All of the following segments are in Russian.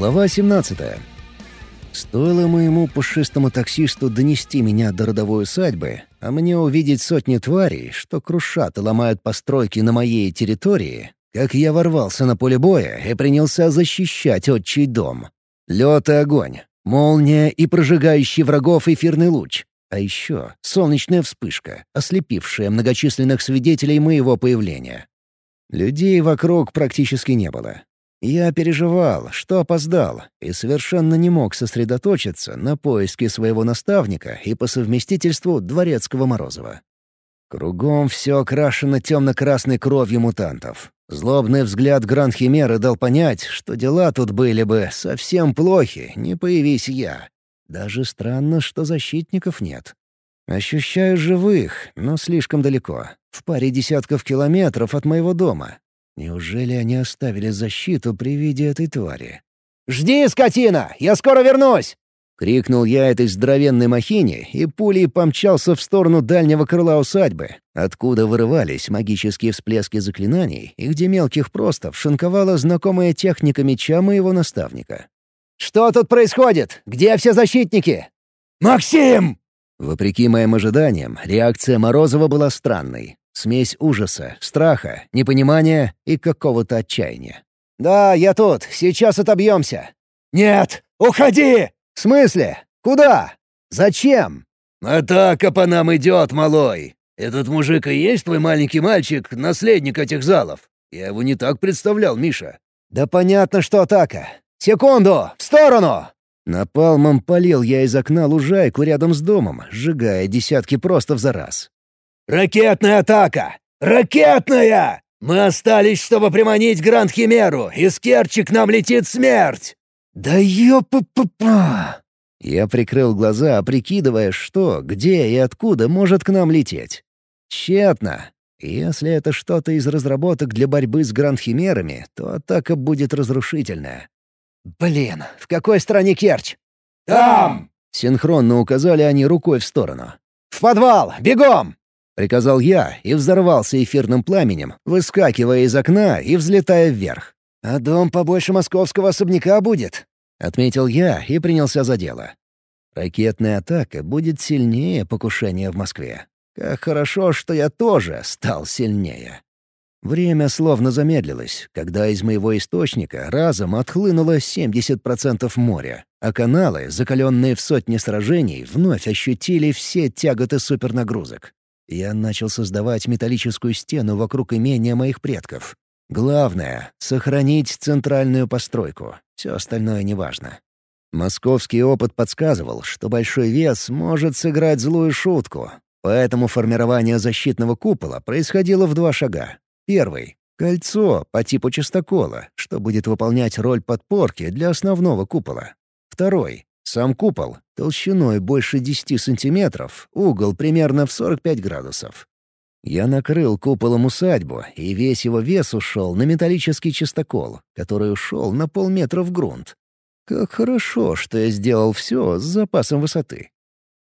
Глава 17. Стоило моему пушистому таксисту донести меня до родовой усадьбы, а мне увидеть сотни тварей, что крушат и ломают постройки на моей территории, как я ворвался на поле боя и принялся защищать отчий дом. Лед и огонь, молния и прожигающий врагов эфирный луч. А еще солнечная вспышка, ослепившая многочисленных свидетелей моего появления. Людей вокруг практически не было. Я переживал, что опоздал, и совершенно не мог сосредоточиться на поиске своего наставника и по совместительству дворецкого Морозова. Кругом все окрашено темно-красной кровью мутантов. Злобный взгляд Гранд-Химеры дал понять, что дела тут были бы совсем плохи, не появись я. Даже странно, что защитников нет. Ощущаю живых, но слишком далеко, в паре десятков километров от моего дома, Неужели они оставили защиту при виде этой твари? «Жди, скотина! Я скоро вернусь!» — крикнул я этой здоровенной махине и пулей помчался в сторону дальнего крыла усадьбы, откуда вырывались магические всплески заклинаний и где мелких простов шинковала знакомая техника меча моего наставника. «Что тут происходит? Где все защитники?» «Максим!» Вопреки моим ожиданиям, реакция Морозова была странной. Смесь ужаса, страха, непонимания и какого-то отчаяния. «Да, я тут. Сейчас отобьемся». «Нет! Уходи!» «В смысле? Куда? Зачем?» «Атака по нам идет, малой. Этот мужик и есть твой маленький мальчик, наследник этих залов. Я его не так представлял, Миша». «Да понятно, что атака. Секунду! В сторону!» Напалмом полил я из окна лужайку рядом с домом, сжигая десятки просто за раз. «Ракетная атака! Ракетная! Мы остались, чтобы приманить Гранд Химеру, и с Керчи к нам летит смерть!» «Да ёпа-па-па!» Я прикрыл глаза, прикидывая, что, где и откуда может к нам лететь. Тщетно. Если это что-то из разработок для борьбы с гранд-химерами, то атака будет разрушительная. «Блин, в какой стране Керчь?» «Там!» — синхронно указали они рукой в сторону. «В подвал! Бегом!» Приказал я и взорвался эфирным пламенем, выскакивая из окна и взлетая вверх. «А дом побольше московского особняка будет», — отметил я и принялся за дело. Ракетная атака будет сильнее покушения в Москве. Как хорошо, что я тоже стал сильнее. Время словно замедлилось, когда из моего источника разом отхлынуло 70% моря, а каналы, закаленные в сотни сражений, вновь ощутили все тяготы супернагрузок. Я начал создавать металлическую стену вокруг имения моих предков. Главное — сохранить центральную постройку. Все остальное неважно. Московский опыт подсказывал, что большой вес может сыграть злую шутку, поэтому формирование защитного купола происходило в два шага. Первый — кольцо по типу частокола, что будет выполнять роль подпорки для основного купола. Второй сам купол толщиной больше 10 сантиметров, угол примерно в 45 градусов. Я накрыл куполом усадьбу, и весь его вес ушел на металлический чистокол, который ушел на полметра в грунт. Как хорошо, что я сделал все с запасом высоты.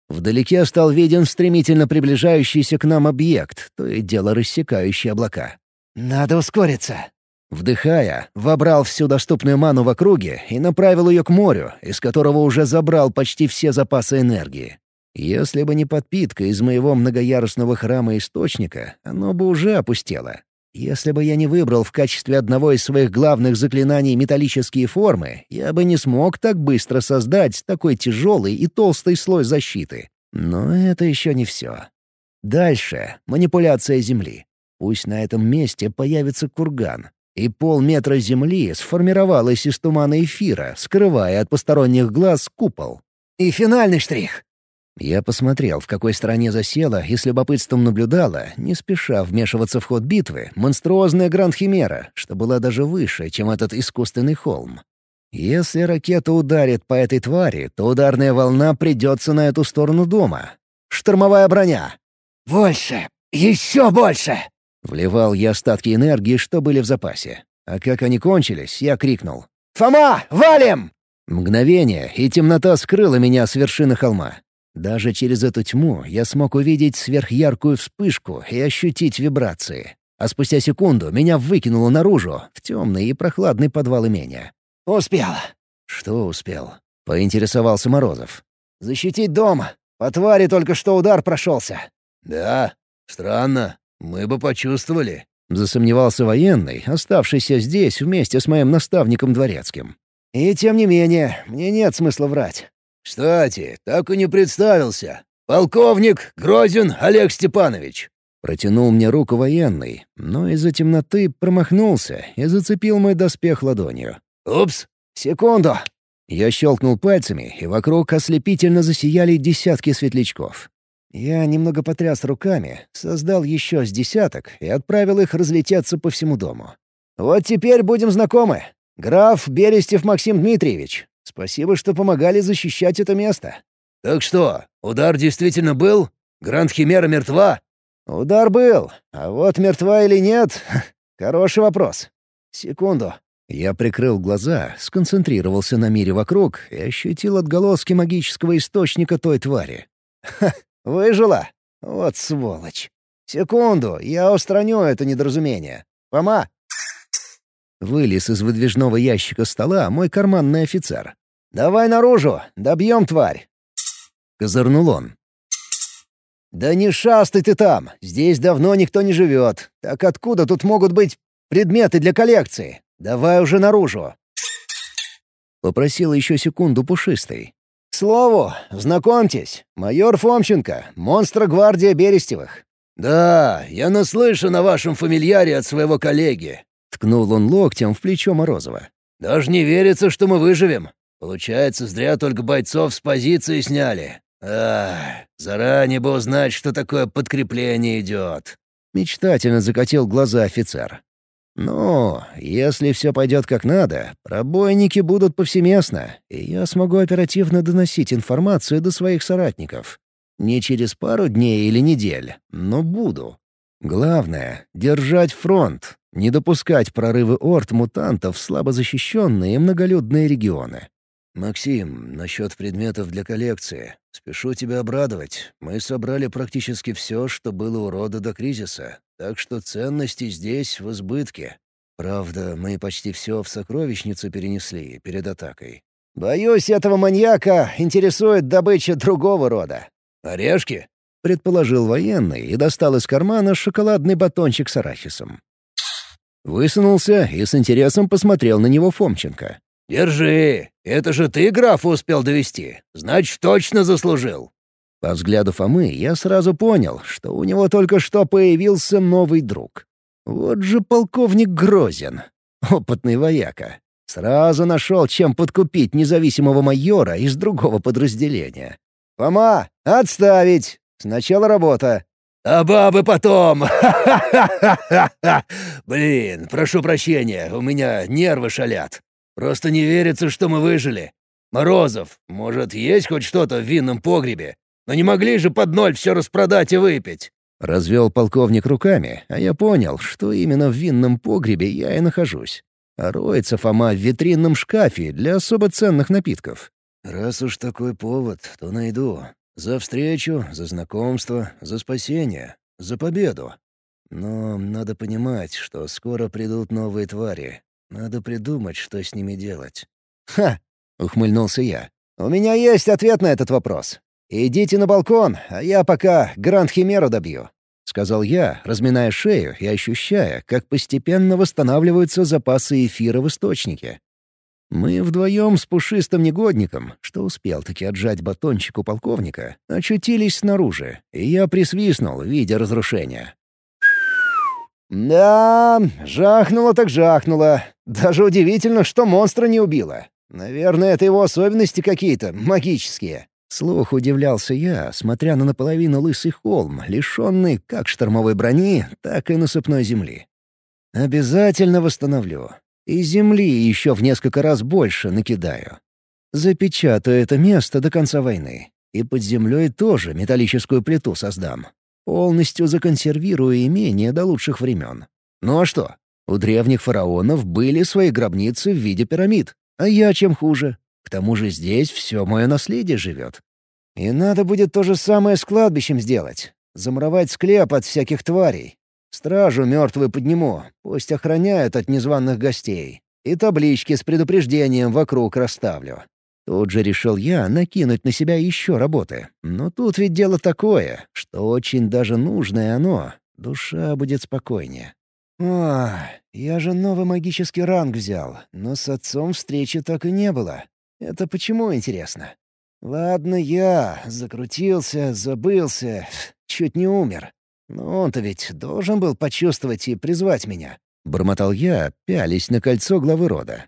Вдалеке стал виден стремительно приближающийся к нам объект, то и дело рассекающий облака. «Надо ускориться», Вдыхая, вобрал всю доступную ману в округе и направил ее к морю, из которого уже забрал почти все запасы энергии. Если бы не подпитка из моего многоярусного храма источника, оно бы уже опустело. Если бы я не выбрал в качестве одного из своих главных заклинаний металлические формы, я бы не смог так быстро создать такой тяжелый и толстый слой защиты. Но это еще не все. Дальше — манипуляция Земли. Пусть на этом месте появится курган, и полметра земли сформировалось из тумана эфира, скрывая от посторонних глаз купол. «И финальный штрих!» Я посмотрел, в какой стороне засела и с любопытством наблюдала, не спеша вмешиваться в ход битвы, монструозная Гранд-Химера, что была даже выше, чем этот искусственный холм. Если ракета ударит по этой твари, то ударная волна придется на эту сторону дома. Штормовая броня. «Больше! Еще больше!» Вливал я остатки энергии, что были в запасе. А как они кончились, я крикнул. «Фома, валим!» Мгновение, и темнота скрыла меня с вершины холма. Даже через эту тьму я смог увидеть сверхяркую вспышку и ощутить вибрации. А спустя секунду меня выкинуло наружу, в темный и прохладный подвал имения. «Успел. «Что успел?» — поинтересовался Морозов. «Защитить дом. По твари только что удар прошелся». «Да? Странно. Мы бы почувствовали». Засомневался военный, оставшийся здесь вместе с моим наставником дворецким. «И тем не менее, мне нет смысла врать». «Кстати, так и не представился. Полковник Грозин Олег Степанович». Протянул мне руку военный, но из-за темноты промахнулся и зацепил мой доспех ладонью. «Упс!» «Секунду!» Я щелкнул пальцами, и вокруг ослепительно засияли десятки светлячков. Я немного потряс руками, создал еще с десяток и отправил их разлететься по всему дому. «Вот теперь будем знакомы. Граф Берестев Максим Дмитриевич. Спасибо, что помогали защищать это место». «Так что, удар действительно был? Гранд Химера мертва?» «Удар был, а вот мертва или нет — хороший вопрос. Секунду». Я прикрыл глаза, сконцентрировался на мире вокруг и ощутил отголоски магического источника той твари. «Ха, выжила? Вот сволочь. Секунду, я устраню это недоразумение. Пома!» Вылез из выдвижного ящика стола мой карманный офицер. «Давай наружу, добьем тварь!» Козырнул он. «Да не шастай ты там, здесь давно никто не живет. Так откуда тут могут быть предметы для коллекции? Давай уже наружу!» Попросил еще секунду пушистый. «К слову, знакомьтесь, майор Фомченко, монстра гвардия Берестевых». «Да, я наслышан о вашем фамильяре от своего коллеги», — ткнул он локтем в плечо Морозова. «Даже не верится, что мы выживем. Получается, зря только бойцов с позиции сняли. Ах, заранее бы узнать, что такое подкрепление идет». Мечтательно закатил глаза офицер. «Ну, если все пойдет как надо, пробойники будут повсеместно, и я смогу оперативно доносить информацию до своих соратников. Не через пару дней или недель, но буду. Главное — держать фронт, не допускать прорывы орд мутантов в слабо защищенные и многолюдные регионы. «Максим, насчет предметов для коллекции. Спешу тебя обрадовать. Мы собрали практически все, что было у рода до кризиса, так что ценности здесь в избытке. Правда, мы почти все в сокровищницу перенесли перед атакой. «Боюсь, этого маньяка интересует добыча другого рода». «Орешки?» — предположил военный и достал из кармана шоколадный батончик с арахисом. Высунулся и с интересом посмотрел на него Фомченко. «Держи! Это же ты графа успел довести. Значит, точно заслужил!» По взгляду Фомы я сразу понял, что у него только что появился новый друг. Вот же полковник Грозин, опытный вояка. Сразу нашел, чем подкупить независимого майора из другого подразделения. «Фома, отставить! Сначала работа!» «А бабы потом! Блин, прошу прощения, у меня нервы шалят. Просто не верится, что мы выжили. Морозов, может, есть хоть что-то в винном погребе? Но не могли же под ноль все распродать и выпить?» Развел полковник руками, а я понял, что именно в винном погребе я и нахожусь. А роется Фома в витринном шкафе для особо ценных напитков. Раз уж такой повод, то найду. За встречу, за знакомство, за спасение, за победу. Но надо понимать, что скоро придут новые твари. Надо придумать, что с ними делать. «Ха!» — ухмыльнулся я. «У меня есть ответ на этот вопрос. «Идите на балкон, а я пока Гранд Химеру добью», — сказал я, разминая шею и ощущая, как постепенно восстанавливаются запасы эфира в источнике. Мы вдвоем с пушистым негодником, что успел таки отжать батончик у полковника, очутились снаружи, и я присвистнул, видя разрушения. «Да, жахнуло так жахнуло. Даже удивительно, что монстра не убило. Наверное, это его особенности какие-то, магические». Слух удивлялся я, смотря на наполовину лысый холм, лишенный как штормовой брони, так и насыпной земли. Обязательно восстановлю. И земли еще в несколько раз больше накидаю. Запечатаю это место до конца войны. И под землей тоже металлическую плиту создам. Полностью законсервирую имение до лучших времен. Ну а что? У древних фараонов были свои гробницы в виде пирамид. А я чем хуже? К тому же здесь все мое наследие живет. И надо будет то же самое с кладбищем сделать. Замуровать склеп от всяких тварей. Стражу мертвую подниму, пусть охраняют от незваных гостей. и таблички с предупреждением вокруг расставлю. Тут же решил я накинуть на себя еще работы. Но тут ведь дело такое, что очень даже нужное оно. Душа будет спокойнее. О, я же новый магический ранг взял, но с отцом встречи так и не было. Это почему, интересно? Ладно, я закрутился, забылся, чуть не умер. Но он-то ведь должен был почувствовать и призвать меня. Бормотал я, пялись на кольцо главы рода.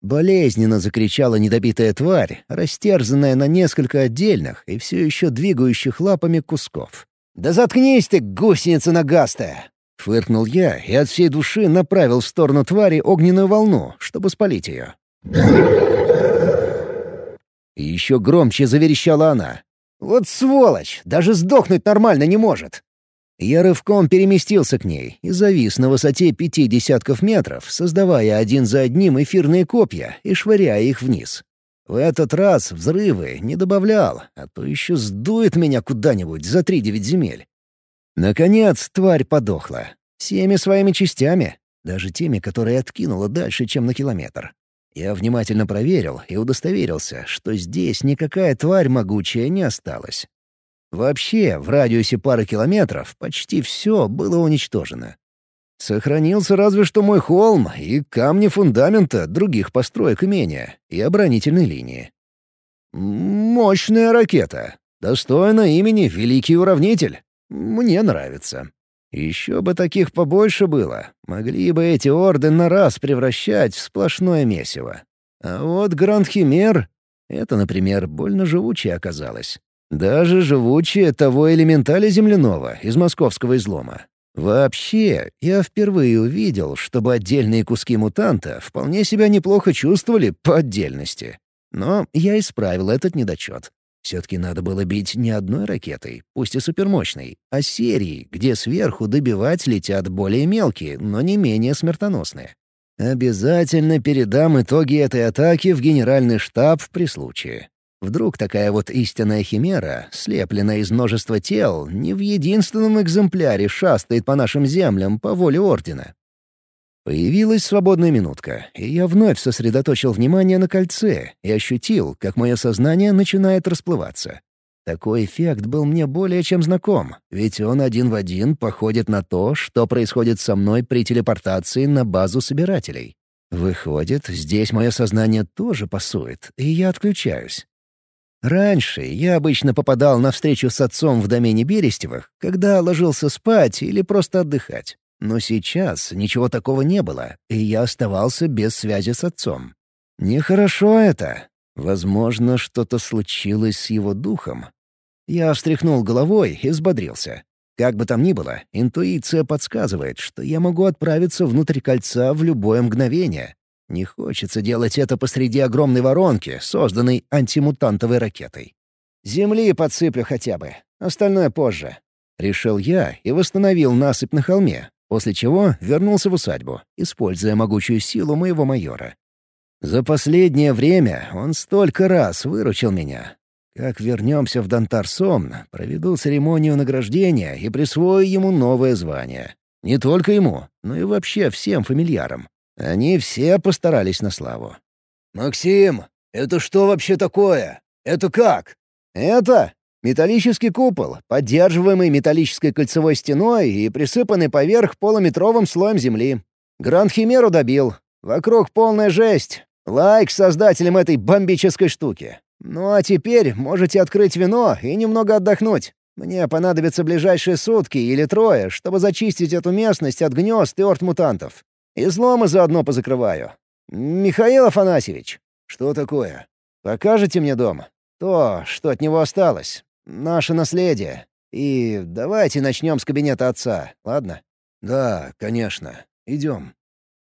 Болезненно закричала недобитая тварь, растерзанная на несколько отдельных и все еще двигающих лапами кусков. «Да заткнись ты, гусеница нагастая!» Фыркнул я и от всей души направил в сторону твари огненную волну, чтобы спалить ее. И еще громче заверещала она. «Вот сволочь! Даже сдохнуть нормально не может!» Я рывком переместился к ней и завис на высоте пяти десятков метров, создавая один за одним эфирные копья и швыряя их вниз. В этот раз взрывы не добавлял, а то еще сдует меня куда-нибудь за три девять земель. Наконец тварь подохла. Всеми своими частями, даже теми, которые откинула дальше, чем на километр. Я внимательно проверил и удостоверился, что здесь никакая тварь могучая не осталась. Вообще, в радиусе пары километров почти все было уничтожено. Сохранился разве что мой холм и камни фундамента других построек имения и оборонительной линии. Мощная ракета. Достойна имени Великий Уравнитель. Мне нравится. Еще бы таких побольше было. Могли бы эти орды на раз превращать в сплошное месиво. А вот Гранд Химер — это, например, больно живучее оказалось. Даже живучее того элементаля земляного из московского излома. Вообще, я впервые увидел, чтобы отдельные куски мутанта вполне себя неплохо чувствовали по отдельности. Но я исправил этот недочет. Все-таки надо было бить не одной ракетой, пусть и супермощной, а серией, где сверху добивать летят более мелкие, но не менее смертоносные. Обязательно передам итоги этой атаки в генеральный штаб при случае. Вдруг такая вот истинная химера, слепленная из множества тел, не в единственном экземпляре шастает по нашим землям по воле Ордена. Появилась свободная минутка, и я вновь сосредоточил внимание на кольце и ощутил, как мое сознание начинает расплываться. Такой эффект был мне более чем знаком, ведь он один в один походит на то, что происходит со мной при телепортации на базу собирателей. Выходит, здесь мое сознание тоже пасует, и я отключаюсь. Раньше я обычно попадал на встречу с отцом в домене Берестевых, когда ложился спать или просто отдыхать. Но сейчас ничего такого не было, и я оставался без связи с отцом. Нехорошо это. Возможно, что-то случилось с его духом. Я встряхнул головой и взбодрился. Как бы там ни было, интуиция подсказывает, что я могу отправиться внутрь кольца в любое мгновение, не хочется делать это посреди огромной воронки, созданной антимутантовой ракетой. Земли подсыплю хотя бы, остальное позже. Решил я и восстановил насыпь на холме, после чего вернулся в усадьбу, используя могучую силу моего майора. За последнее время он столько раз выручил меня. Как вернемся в Дантар-Сомн, проведу церемонию награждения и присвою ему новое звание. Не только ему, но и вообще всем фамильярам. Они все постарались на славу. «Максим, это что вообще такое? Это как?» «Это металлический купол, поддерживаемый металлической кольцевой стеной и присыпанный поверх полуметровым слоем земли. Гранд Химеру добил. Вокруг полная жесть. Лайк создателям этой бомбической штуки. Ну а теперь можете открыть вино и немного отдохнуть. Мне понадобятся ближайшие сутки или трое, чтобы зачистить эту местность от гнезд и орд-мутантов. Изломы заодно позакрываю. Михаил Афанасьевич, что такое? Покажете мне дом? То, что от него осталось. Наше наследие. И давайте начнем с кабинета отца, ладно? Да, конечно. Идем.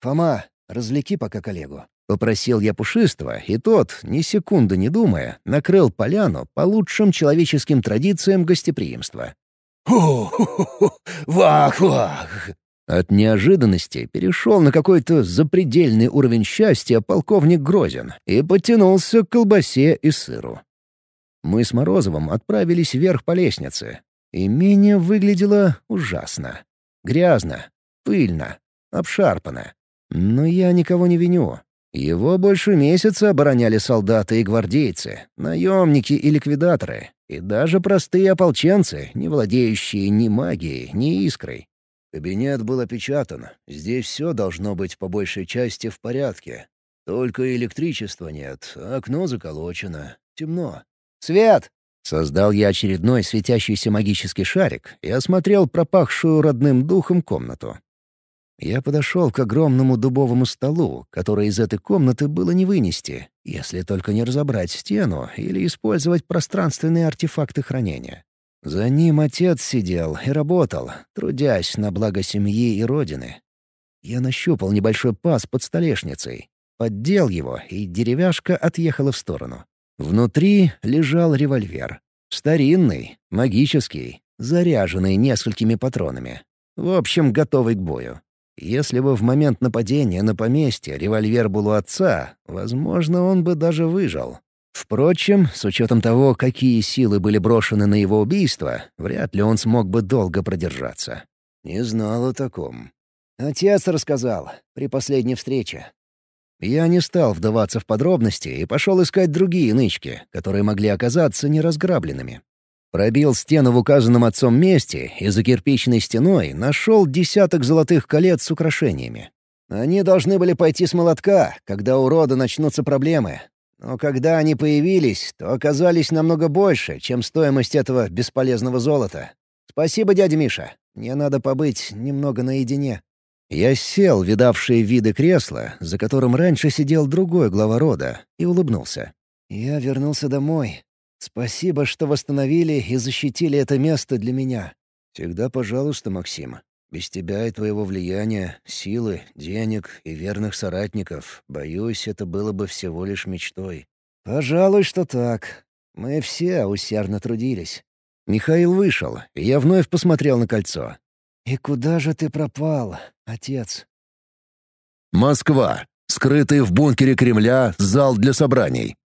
Фома, развлеки пока коллегу. Попросил я Пушистого, и тот, ни секунды не думая, накрыл поляну по лучшим человеческим традициям гостеприимства. «Вах-вах!» От неожиданности перешел на какой-то запредельный уровень счастья полковник Грозин и подтянулся к колбасе и сыру. Мы с Морозовым отправились вверх по лестнице. Имение выглядело ужасно. Грязно, пыльно. обшарпано. Но я никого не виню. Его больше месяца обороняли солдаты и гвардейцы, наемники и ликвидаторы, и даже простые ополченцы, не владеющие ни магией, ни искрой. Кабинет был опечатан. Здесь все должно быть по большей части в порядке. Только электричества нет, окно заколочено, темно. «Свет!» Создал я очередной светящийся магический шарик и осмотрел пропахшую родным духом комнату. Я подошел к огромному дубовому столу, который из этой комнаты было не вынести, если только не разобрать стену или использовать пространственные артефакты хранения. За ним отец сидел и работал, трудясь на благо семьи и родины. Я нащупал небольшой паз под столешницей, поддел его, и деревяшка отъехала в сторону. Внутри лежал револьвер. Старинный, магический, заряженный несколькими патронами. В общем, готовый к бою. Если бы в момент нападения на поместье револьвер был у отца, возможно, он бы даже выжил. Впрочем, с учетом того, какие силы были брошены на его убийство, вряд ли он смог бы долго продержаться. Не знал о таком. Отец рассказал при последней встрече. Я не стал вдаваться в подробности и пошел искать другие нычки, которые могли оказаться неразграбленными. Пробил стену в указанном отцом месте и за кирпичной стеной нашел десяток золотых колец с украшениями. Они должны были пойти с молотка, когда у рода начнутся проблемы. Но когда они появились, то оказались намного больше, чем стоимость этого бесполезного золота. Спасибо, дядя Миша. Мне надо побыть немного наедине. Я сел, видавшие виды кресла, за которым раньше сидел другой глава рода, и улыбнулся. Я вернулся домой, Спасибо, что восстановили и защитили это место для меня. Всегда пожалуйста, Максим. Без тебя и твоего влияния, силы, денег и верных соратников, боюсь, это было бы всего лишь мечтой. Пожалуй, что так. Мы все усердно трудились. Михаил вышел, и я вновь посмотрел на кольцо. «И куда же ты пропал, отец?» Москва. Скрытый в бункере Кремля зал для собраний.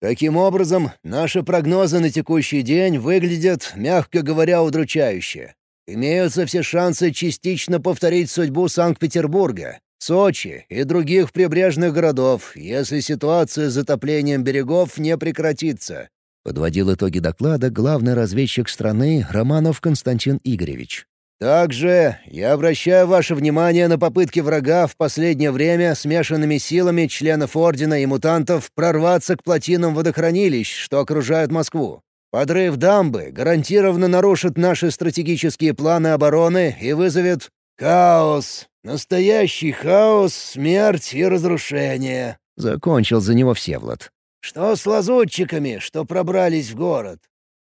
Таким образом, наши прогнозы на текущий день выглядят, мягко говоря, удручающе. Имеются все шансы частично повторить судьбу Санкт-Петербурга, Сочи и других прибрежных городов, если ситуация с затоплением берегов не прекратится. Подводил итоги доклада главный разведчик страны Романов Константин Игоревич. Также я обращаю ваше внимание на попытки врага в последнее время смешанными силами членов Ордена и мутантов прорваться к плотинам водохранилищ, что окружают Москву. Подрыв дамбы гарантированно нарушит наши стратегические планы обороны и вызовет хаос. Настоящий хаос, смерть и разрушение. Закончил за него Всевлад. Что с лазутчиками, что пробрались в город?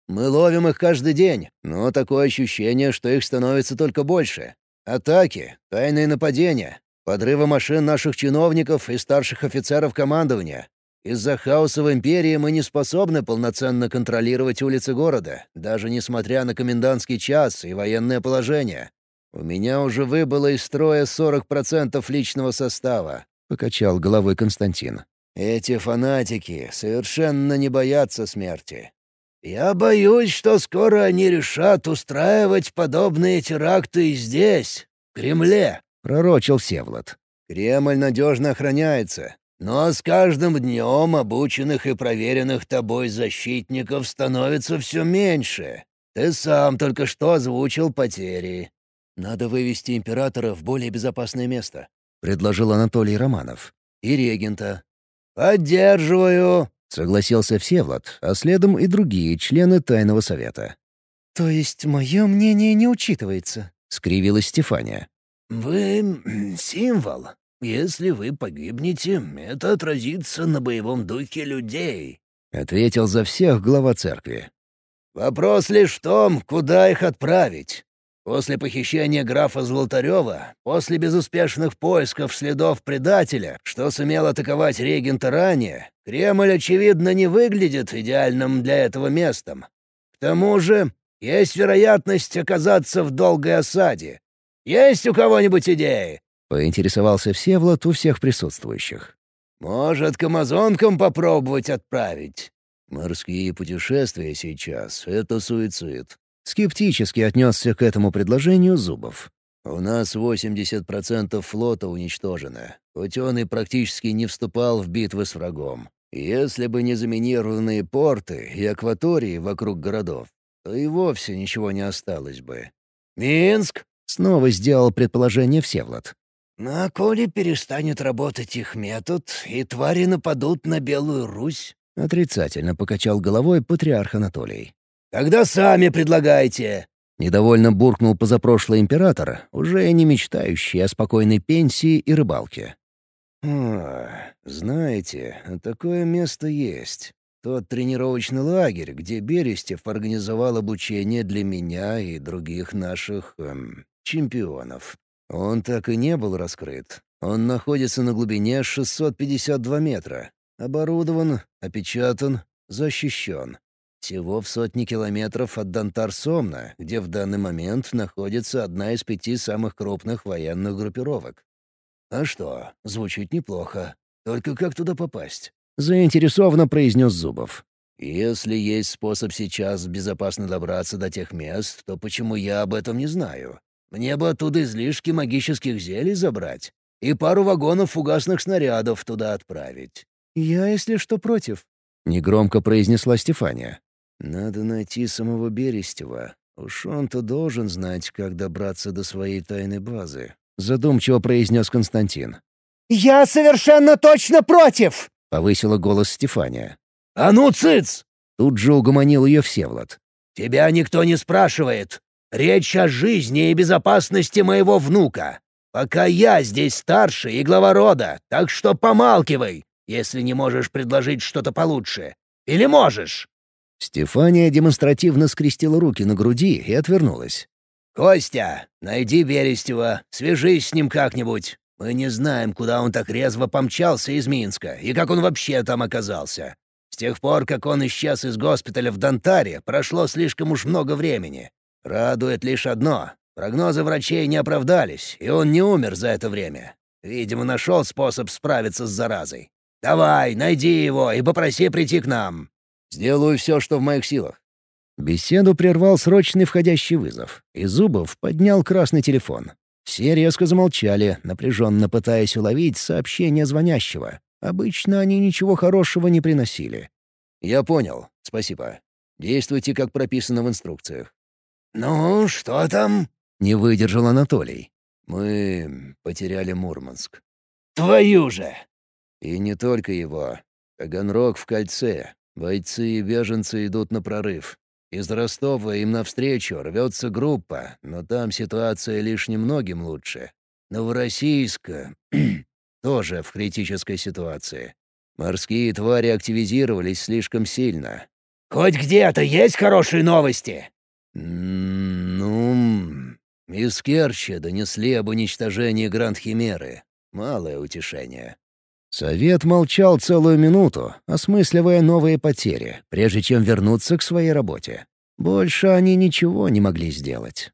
Мы ловим их каждый день, но такое ощущение, что их становится только больше. Атаки, тайные нападения, подрывы машин наших чиновников и старших офицеров командования. Из-за хаоса в Империи мы не способны полноценно контролировать улицы города, даже несмотря на комендантский час и военное положение. У меня уже выбыло из строя 40% личного состава», — покачал головой Константин. «Эти фанатики совершенно не боятся смерти. «Я боюсь, что скоро они решат устраивать подобные теракты здесь, в Кремле», — пророчил Всеволод. «Кремль надежно охраняется, но с каждым днем обученных и проверенных тобой защитников становится все меньше. Ты сам только что озвучил потери. Надо вывести императора в более безопасное место», — предложил Анатолий Романов. «И регента». «Поддерживаю», — согласился Всевлад, а следом и другие члены Тайного Совета. «То есть мое мнение не учитывается?» — скривилась Стефания. «Вы — символ. Если вы погибнете, это отразится на боевом духе людей», — ответил за всех глава церкви. «Вопрос лишь в том, куда их отправить. После похищения графа Золотарева, после безуспешных поисков следов предателя, что сумел атаковать регента ранее, Кремль, очевидно, не выглядит идеальным для этого местом. К тому же, есть вероятность оказаться в долгой осаде. Есть у кого-нибудь идеи?» — поинтересовался Всеволод у всех присутствующих. «Может, к амазонкам попробовать отправить?» «Морские путешествия сейчас — это суицид», Скептически отнесся к этому предложению Зубов. У нас 80% флота уничтожено, и практически не вступал в битвы с врагом. Если бы не заминированные порты и акватории вокруг городов, то и вовсе ничего не осталось бы. «Минск?» — снова сделал предположение Всевлад. «Ну, а коли перестанет работать их метод, и твари нападут на Белую Русь?» — отрицательно покачал головой патриарх Анатолий. «Тогда сами предлагайте!» Недовольно буркнул позапрошлый император, уже не мечтающий о спокойной пенсии и рыбалке. «О, знаете, такое место есть. Тот тренировочный лагерь, где Берестев организовал обучение для меня и других наших... Эм, чемпионов. Он так и не был раскрыт. Он находится на глубине 652 метра. Оборудован, опечатан, защищен. Всего в сотни километров от Дантар-Сомна, где в данный момент находится одна из пяти самых крупных военных группировок. А что, звучит неплохо. Только как туда попасть? Заинтересованно произнес Зубов. Если есть способ сейчас безопасно добраться до тех мест, то почему я об этом не знаю? Мне бы оттуда излишки магических зелий забрать и пару вагонов фугасных снарядов туда отправить. «Я, если что, против», — негромко произнесла Стефания. Надо найти самого Берестева. Уж он-то должен знать, как добраться до своей тайной базы. Задумчиво произнес Константин. «Я совершенно точно против!» — повысила голос Стефания. «А ну, цыц!» — тут же угомонил ее Всевлад. «Тебя никто не спрашивает. Речь о жизни и безопасности моего внука. Пока я здесь старший и глава рода, так что помалкивай, если не можешь предложить что-то получше. Или можешь?» Стефания демонстративно скрестила руки на груди и отвернулась. «Костя, найди Берестева, свяжись с ним как-нибудь. Мы не знаем, куда он так резво помчался из Минска и как он вообще там оказался. С тех пор, как он исчез из госпиталя в Донтаре, прошло слишком уж много времени. Радует лишь одно — прогнозы врачей не оправдались, и он не умер за это время. Видимо, нашел способ справиться с заразой. Давай, найди его и попроси прийти к нам. Сделаю все, что в моих силах». Беседу прервал срочный входящий вызов, и Зубов поднял красный телефон. Все резко замолчали, напряженно пытаясь уловить сообщение звонящего. Обычно они ничего хорошего не приносили. «Я понял. Спасибо. Действуйте, как прописано в инструкциях». «Ну, что там?» — не выдержал Анатолий. «Мы потеряли Мурманск». «Твою же!» «И не только его. Таганрог в кольце. Бойцы и беженцы идут на прорыв. Из Ростова им навстречу рвется группа, но там ситуация лишь немногим лучше. Новороссийск тоже в критической ситуации. Морские твари активизировались слишком сильно. «Хоть где-то есть хорошие новости?» «Ну...» Из Керчи донесли об уничтожении Гранд-Химеры. Малое утешение. Совет молчал целую минуту, осмысливая новые потери, прежде чем вернуться к своей работе. Больше они ничего не могли сделать.